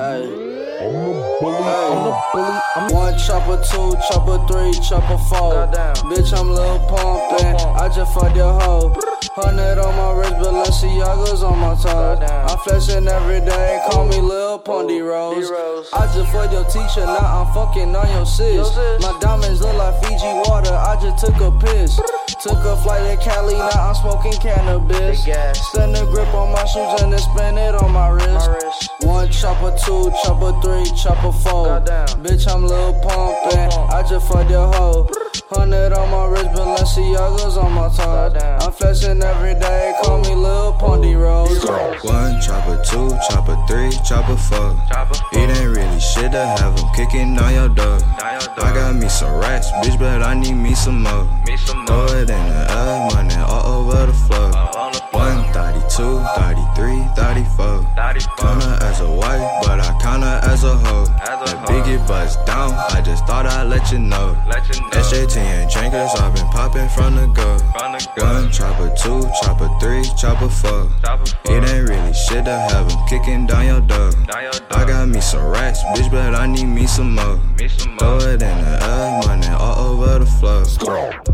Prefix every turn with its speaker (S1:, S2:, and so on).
S1: Hey. I'm the bully, I'm the bully, I'm One chopper, two chopper, three chopper, four. Goddamn. Bitch, I'm Lil Pumpin', I just fucked your hoe. Hundred on my wrist, Balenciaga's on my toes. I'm flexing every day, call me Lil Pondy Rose. I just fucked your teacher, now I'm fucking on your sis. My diamonds look like Fiji water, I just took a piss. Took a flight to Cali, now I'm smoking cannabis. Send a grip on my shoes and then spin it on my wrist. One chopper, two chopper, three chopper, four. Bitch, I'm Lil Pumpin', I just fucked your hoe. Hundred on my wrist, Balenciaga's on my toe. I'm flexing every day, call me Lil Pondy Rose.
S2: One chopper, two chopper, three chopper, four. It ain't really shit to have them kicking on your door. I got me some racks, bitch, but I need me some more. Throw it in the air, money all over the floor. 132, 33, 34. Kinda as a wife, but I as a hoe. That biggie bust down, I just thought I'd let you know. SJT and drinkers, I've been popping from the go. One chopper, two chopper, three chopper, four. It ain't really shit to have them kicking down your door. I got me some racks, bitch, but I need me some more. Throw it in the air, money all over the floor.